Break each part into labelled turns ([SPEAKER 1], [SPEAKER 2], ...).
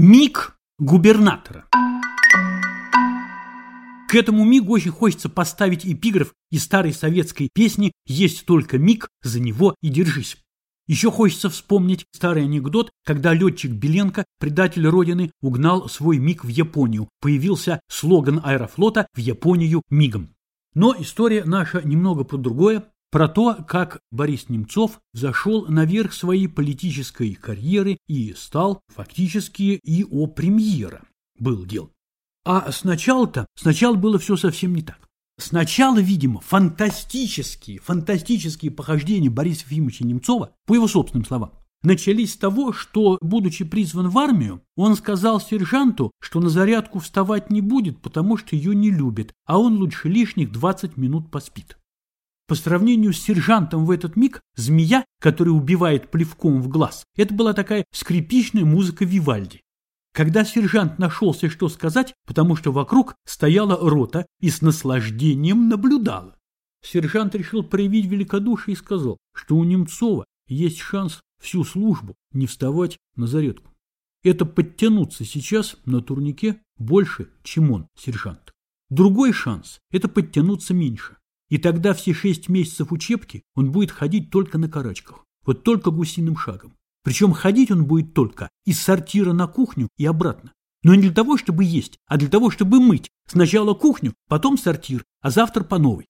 [SPEAKER 1] Миг губернатора. К этому мигу очень хочется поставить эпиграф из старой советской песни «Есть только миг, за него и держись». Еще хочется вспомнить старый анекдот, когда летчик Беленко, предатель Родины, угнал свой миг в Японию. Появился слоган аэрофлота «В Японию мигом». Но история наша немного про другое про то, как Борис Немцов зашел наверх своей политической карьеры и стал фактически и о премьера был дел. А сначала-то, сначала было все совсем не так. Сначала, видимо, фантастические, фантастические похождения Бориса Ефимовича Немцова, по его собственным словам, начались с того, что, будучи призван в армию, он сказал сержанту, что на зарядку вставать не будет, потому что ее не любит, а он лучше лишних 20 минут поспит. По сравнению с сержантом в этот миг, змея, которая убивает плевком в глаз, это была такая скрипичная музыка Вивальди. Когда сержант нашелся, что сказать, потому что вокруг стояла рота и с наслаждением наблюдала. Сержант решил проявить великодушие и сказал, что у Немцова есть шанс всю службу не вставать на зарядку. Это подтянуться сейчас на турнике больше, чем он, сержант. Другой шанс – это подтянуться меньше. И тогда все шесть месяцев учебки он будет ходить только на карачках, вот только гусиным шагом. Причем ходить он будет только из сортира на кухню и обратно. Но не для того, чтобы есть, а для того, чтобы мыть. Сначала кухню, потом сортир, а завтра по новой.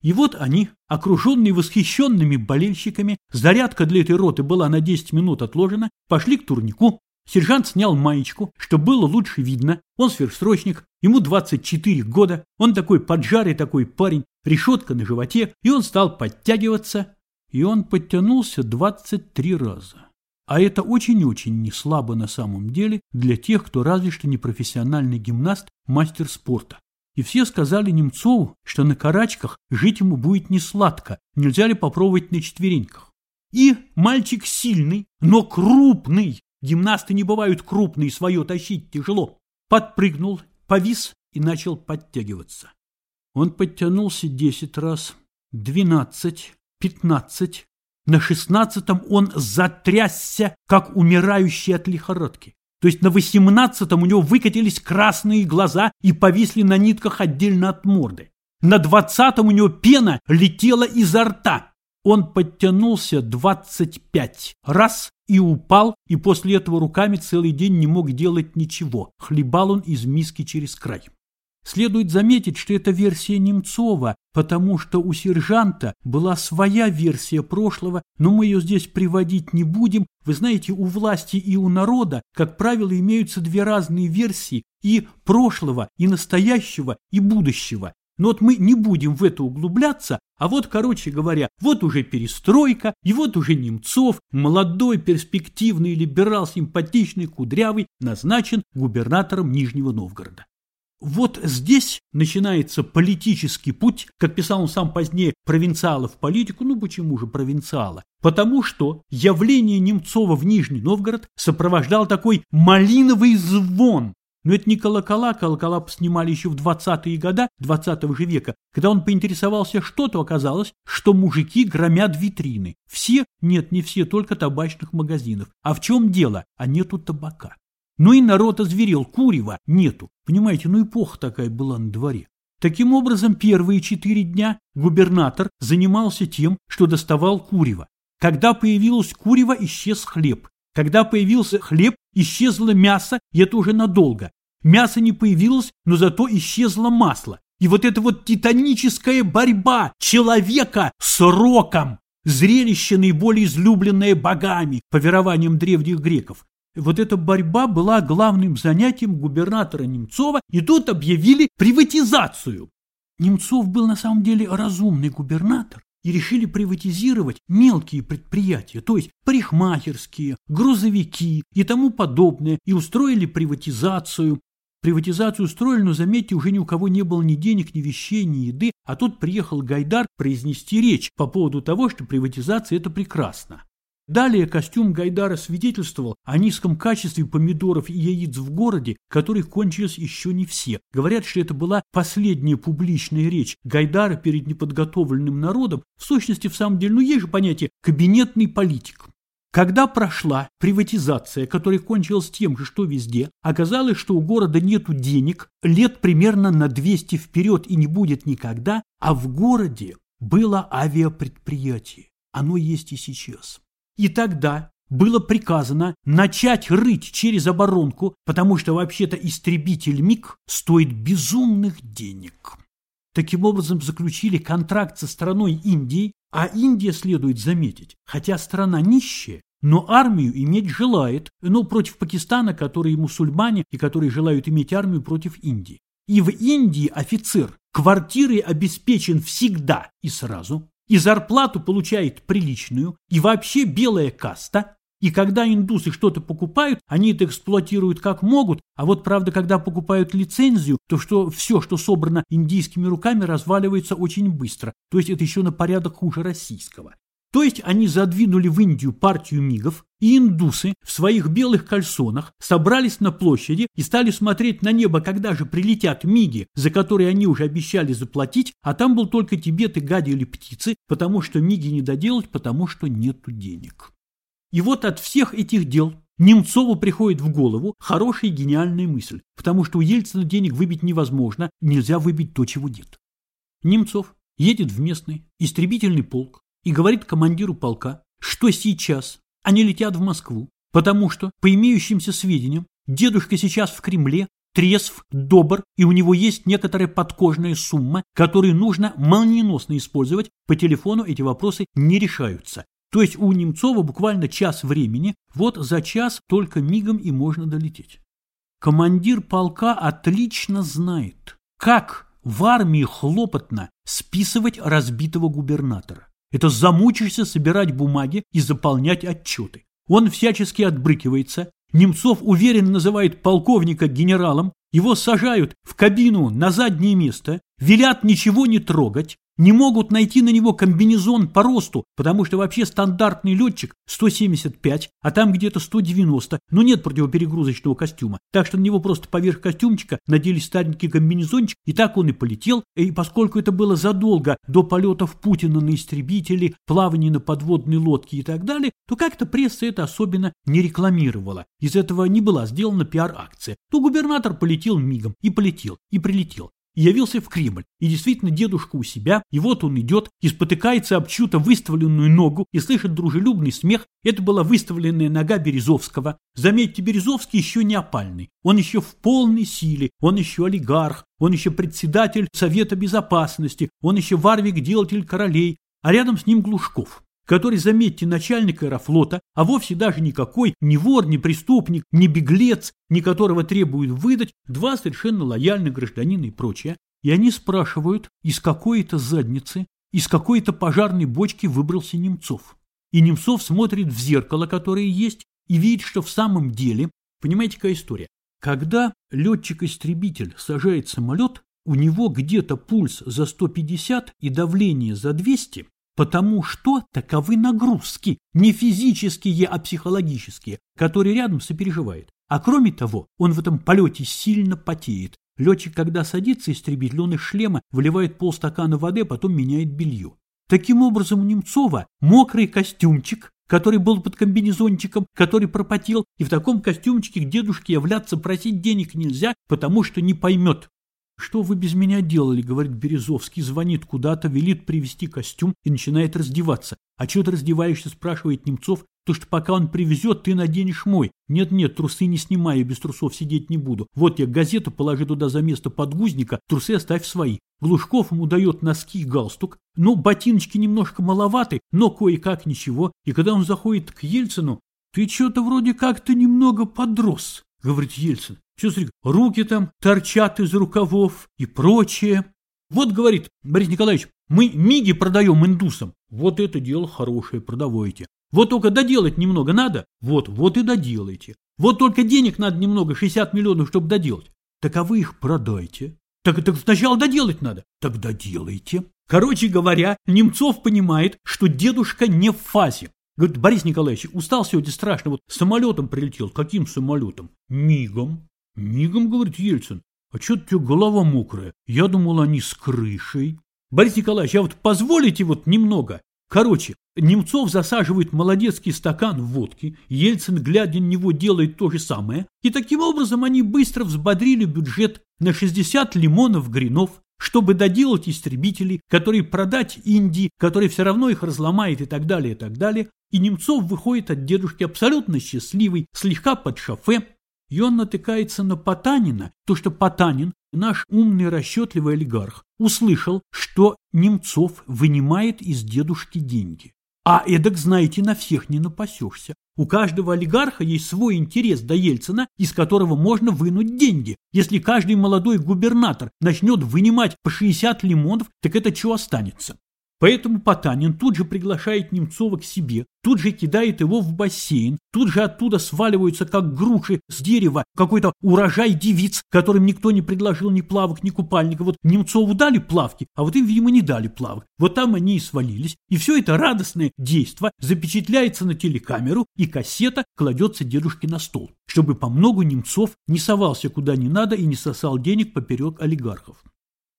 [SPEAKER 1] И вот они, окруженные восхищенными болельщиками, зарядка для этой роты была на 10 минут отложена, пошли к турнику, Сержант снял маечку, чтобы было лучше видно. Он сверхсрочник, ему 24 года, он такой поджарый такой парень, решетка на животе, и он стал подтягиваться, и он подтянулся 23 раза. А это очень-очень не слабо на самом деле для тех, кто разве что не профессиональный гимнаст, мастер спорта. И все сказали Немцову, что на карачках жить ему будет не сладко, нельзя ли попробовать на четвереньках. И мальчик сильный, но крупный, Гимнасты не бывают крупные, свое тащить тяжело. Подпрыгнул, повис и начал подтягиваться. Он подтянулся десять раз, двенадцать, пятнадцать. На шестнадцатом он затрясся, как умирающий от лихорадки. То есть на восемнадцатом у него выкатились красные глаза и повисли на нитках отдельно от морды. На двадцатом у него пена летела изо рта. Он подтянулся двадцать пять раз и упал, и после этого руками целый день не мог делать ничего. Хлебал он из миски через край. Следует заметить, что это версия Немцова, потому что у сержанта была своя версия прошлого, но мы ее здесь приводить не будем. Вы знаете, у власти и у народа, как правило, имеются две разные версии и прошлого, и настоящего, и будущего. Но вот мы не будем в это углубляться, а вот, короче говоря, вот уже перестройка, и вот уже Немцов, молодой, перспективный, либерал, симпатичный, кудрявый, назначен губернатором Нижнего Новгорода. Вот здесь начинается политический путь, как писал он сам позднее, провинциала в политику. Ну почему же провинциала? Потому что явление Немцова в Нижний Новгород сопровождал такой малиновый звон, но это не колокола, колокола снимали еще в 20-е годы 20 -го же века. Когда он поинтересовался, что то оказалось, что мужики громят витрины. Все, нет, не все, только табачных магазинов. А в чем дело? А нету табака. Ну и народ озверел, курева нету. Понимаете, ну эпоха такая была на дворе. Таким образом, первые четыре дня губернатор занимался тем, что доставал курева. Когда появилось курево, исчез хлеб. Когда появился хлеб, исчезло мясо, и это уже надолго. Мясо не появилось, но зато исчезло масло. И вот эта вот титаническая борьба человека с роком, зрелище наиболее излюбленное богами, по верованиям древних греков. Вот эта борьба была главным занятием губернатора Немцова, и тут объявили приватизацию. Немцов был на самом деле разумный губернатор, и решили приватизировать мелкие предприятия, то есть парикмахерские, грузовики и тому подобное, и устроили приватизацию. Приватизацию устроили, но, заметьте, уже ни у кого не было ни денег, ни вещей, ни еды, а тут приехал Гайдар произнести речь по поводу того, что приватизация – это прекрасно. Далее костюм Гайдара свидетельствовал о низком качестве помидоров и яиц в городе, которых кончились еще не все. Говорят, что это была последняя публичная речь Гайдара перед неподготовленным народом. В сущности, в самом деле, ну есть же понятие «кабинетный политик». Когда прошла приватизация, которая кончилась тем же, что везде, оказалось, что у города нету денег лет примерно на 200 вперед и не будет никогда, а в городе было авиапредприятие. Оно есть и сейчас. И тогда было приказано начать рыть через оборонку, потому что вообще-то истребитель МиГ стоит безумных денег. Таким образом заключили контракт со страной Индии а Индия, следует заметить, хотя страна нищая, но армию иметь желает, ну, против Пакистана, которые мусульмане и которые желают иметь армию против Индии. И в Индии офицер квартирой обеспечен всегда и сразу, и зарплату получает приличную, и вообще белая каста, и когда индусы что-то покупают, они это эксплуатируют как могут, а вот правда, когда покупают лицензию, то что все, что собрано индийскими руками, разваливается очень быстро. То есть это еще на порядок хуже российского. То есть они задвинули в Индию партию мигов, и индусы в своих белых кальсонах собрались на площади и стали смотреть на небо, когда же прилетят миги, за которые они уже обещали заплатить, а там был только Тибет и гадили птицы, потому что миги не доделать, потому что нету денег. И вот от всех этих дел Немцову приходит в голову хорошая и гениальная мысль, потому что у Ельцина денег выбить невозможно, нельзя выбить то, чего нет. Немцов едет в местный истребительный полк и говорит командиру полка, что сейчас они летят в Москву, потому что, по имеющимся сведениям, дедушка сейчас в Кремле, трезв, добр, и у него есть некоторая подкожная сумма, которую нужно молниеносно использовать, по телефону эти вопросы не решаются. То есть у Немцова буквально час времени, вот за час только мигом и можно долететь. Командир полка отлично знает, как в армии хлопотно списывать разбитого губернатора. Это замучишься собирать бумаги и заполнять отчеты. Он всячески отбрыкивается. Немцов уверенно называет полковника генералом, его сажают в кабину на заднее место, велят ничего не трогать, не могут найти на него комбинезон по росту, потому что вообще стандартный летчик 175, а там где-то 190, но нет противоперегрузочного костюма. Так что на него просто поверх костюмчика надели старенький комбинезончик, и так он и полетел. И поскольку это было задолго до полетов Путина на истребители, плаваний на подводной лодке и так далее, то как-то пресса это особенно не рекламировала. Из этого не была сделана пиар-акция. То губернатор полетел мигом, и полетел, и прилетел явился в Кремль. И действительно, дедушка у себя, и вот он идет, и спотыкается об чью-то выставленную ногу, и слышит дружелюбный смех. Это была выставленная нога Березовского. Заметьте, Березовский еще не опальный. Он еще в полной силе, он еще олигарх, он еще председатель Совета Безопасности, он еще варвик-делатель королей, а рядом с ним Глушков который, заметьте, начальник аэрофлота, а вовсе даже никакой ни вор, ни преступник, ни беглец, ни которого требуют выдать, два совершенно лояльных гражданина и прочее. И они спрашивают, из какой-то задницы, из какой-то пожарной бочки выбрался Немцов. И Немцов смотрит в зеркало, которое есть, и видит, что в самом деле, понимаете, какая история? Когда летчик-истребитель сажает самолет, у него где-то пульс за 150 и давление за 200, потому что таковы нагрузки, не физические, а психологические, которые рядом сопереживает. А кроме того, он в этом полете сильно потеет. Летчик, когда садится истребитель, он из шлема выливает полстакана воды, а потом меняет белье. Таким образом, у Немцова мокрый костюмчик, который был под комбинезончиком, который пропотел, и в таком костюмчике к дедушке являться просить денег нельзя, потому что не поймет, «Что вы без меня делали?» — говорит Березовский, звонит куда-то, велит привезти костюм и начинает раздеваться. «А что ты раздеваешься?» — спрашивает Немцов. «То, что пока он привезет, ты наденешь мой. Нет-нет, трусы не снимай, я без трусов сидеть не буду. Вот я газету положи туда за место подгузника, трусы оставь свои». Глушков ему дает носки и галстук. Ну, ботиночки немножко маловаты, но кое-как ничего. И когда он заходит к Ельцину, «Ты что-то вроде как-то немного подрос», — говорит Ельцин. Смотри, руки там торчат из рукавов и прочее. Вот, говорит Борис Николаевич, мы миги продаем индусам. Вот это дело хорошее, продавайте. Вот только доделать немного надо. Вот, вот и доделайте. Вот только денег надо немного, 60 миллионов, чтобы доделать. Так а вы их продайте. Так, так сначала доделать надо. Так доделайте. Короче говоря, Немцов понимает, что дедушка не в фазе. Говорит, Борис Николаевич, устал сегодня страшно, вот самолетом прилетел. Каким самолетом? Мигом. Мигом, говорит Ельцин. А что у тебя голова мокрая? Я думал, они с крышей. Борис Николаевич, а вот позволите вот немного? Короче, Немцов засаживает молодецкий стакан водки, Ельцин, глядя на него, делает то же самое, и таким образом они быстро взбодрили бюджет на 60 лимонов гринов, чтобы доделать истребители, которые продать Индии, который все равно их разломает и так далее, и так далее, и Немцов выходит от дедушки абсолютно счастливый, слегка под шофе, и он натыкается на Потанина, то что Потанин, наш умный расчетливый олигарх, услышал, что Немцов вынимает из дедушки деньги. А эдак, знаете, на всех не напасешься. У каждого олигарха есть свой интерес до Ельцина, из которого можно вынуть деньги. Если каждый молодой губернатор начнет вынимать по 60 лимонов, так это что останется? Поэтому Потанин тут же приглашает Немцова к себе, тут же кидает его в бассейн, тут же оттуда сваливаются, как груши с дерева, какой-то урожай девиц, которым никто не предложил ни плавок, ни купальника. Вот Немцову дали плавки, а вот им, видимо, не дали плавок. Вот там они и свалились. И все это радостное действо запечатляется на телекамеру, и кассета кладется дедушке на стол, чтобы по многу Немцов не совался куда не надо и не сосал денег поперек олигархов.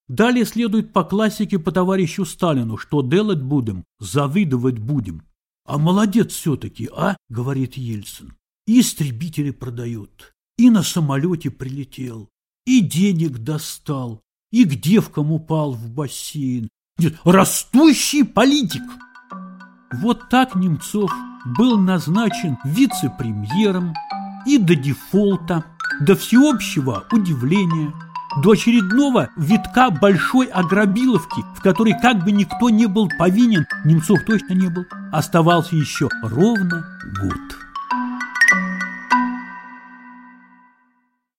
[SPEAKER 1] Далее следует по классике по товарищу Сталину, что делать будем, завидовать будем. А молодец все-таки, а, говорит Ельцин. Истребители продает, и на самолете прилетел, и денег достал, и к девкам упал в бассейн. Нет, растущий политик. Вот так Немцов был назначен вице-премьером и до дефолта, до всеобщего удивления – до очередного витка большой ограбиловки, в которой как бы никто не был повинен, Немцов точно не был, оставался еще ровно год.